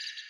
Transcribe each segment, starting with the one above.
you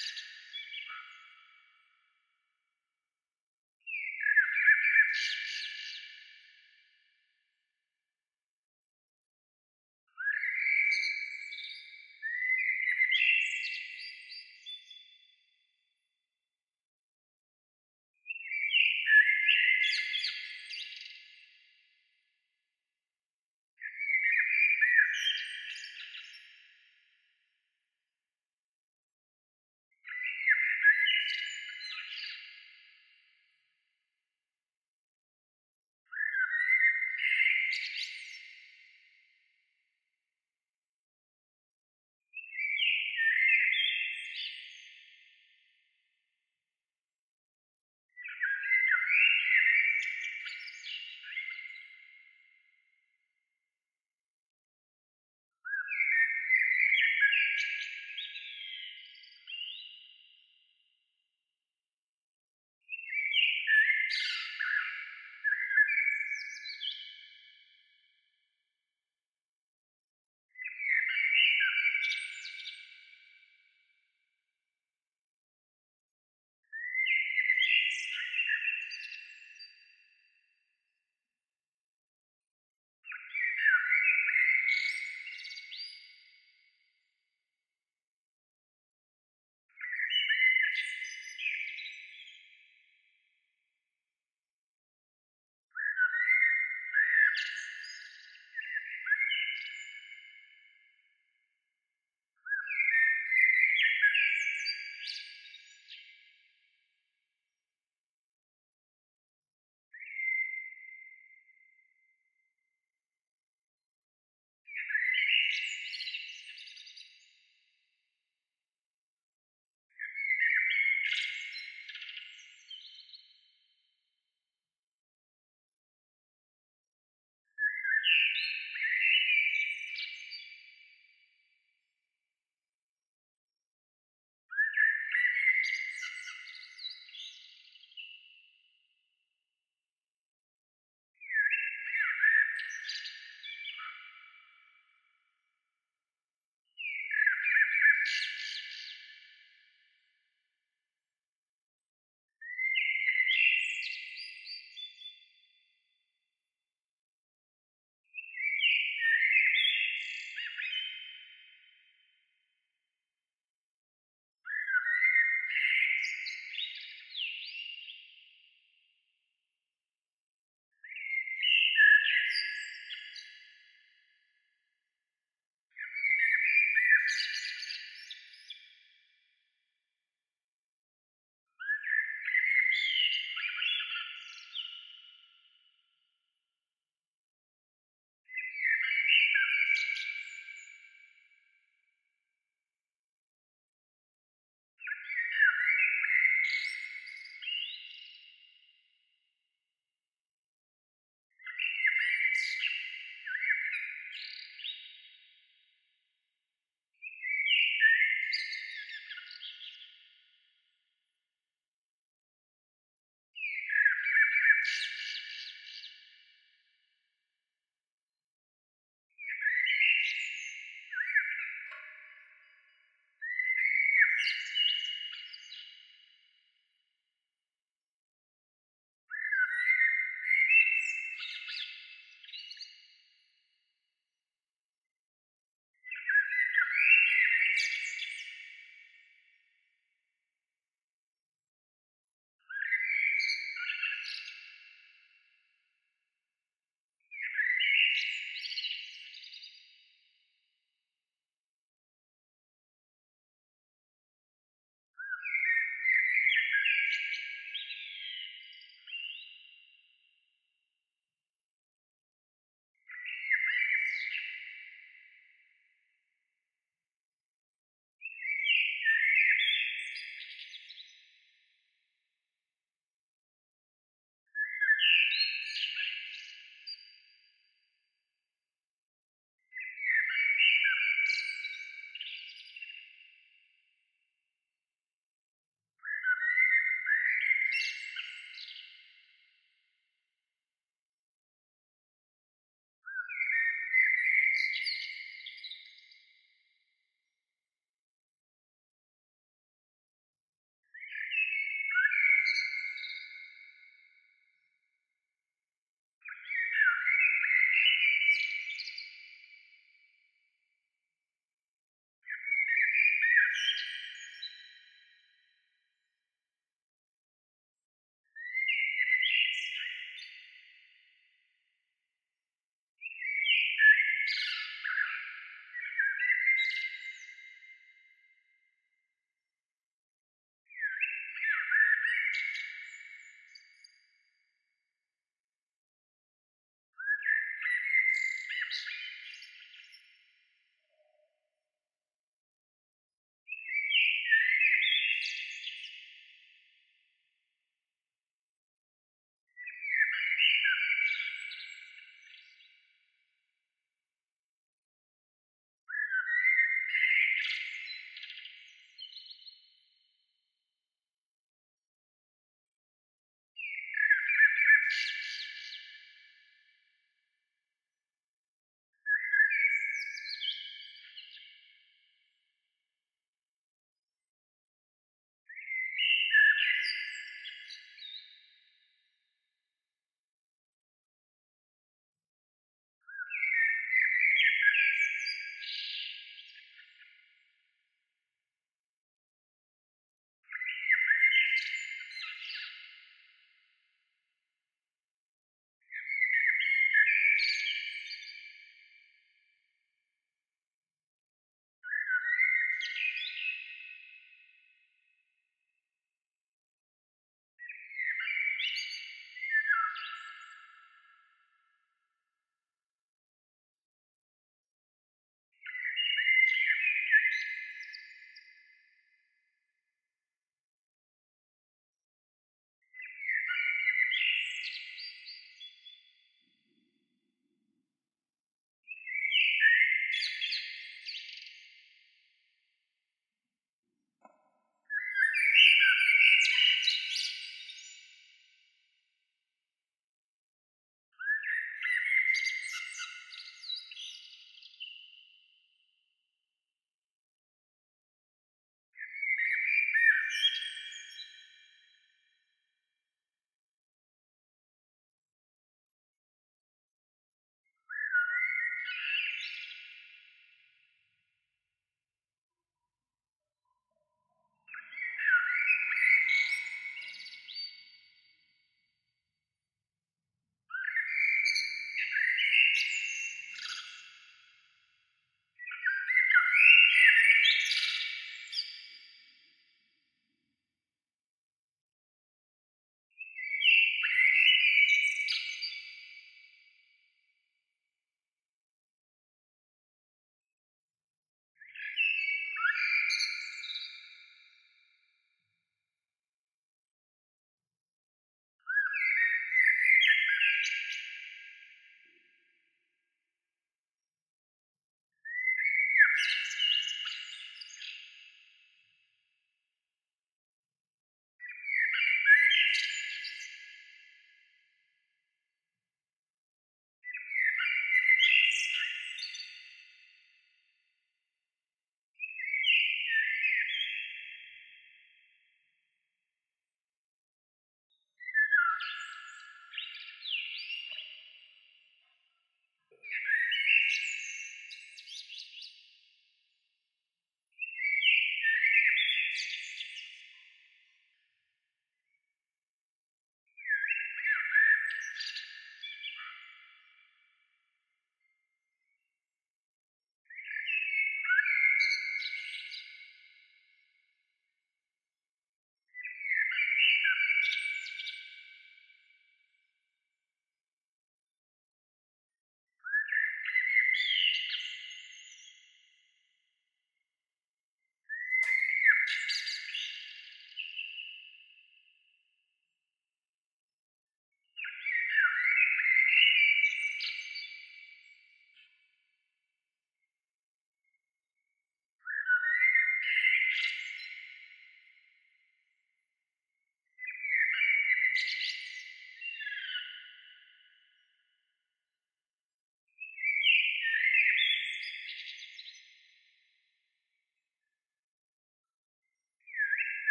you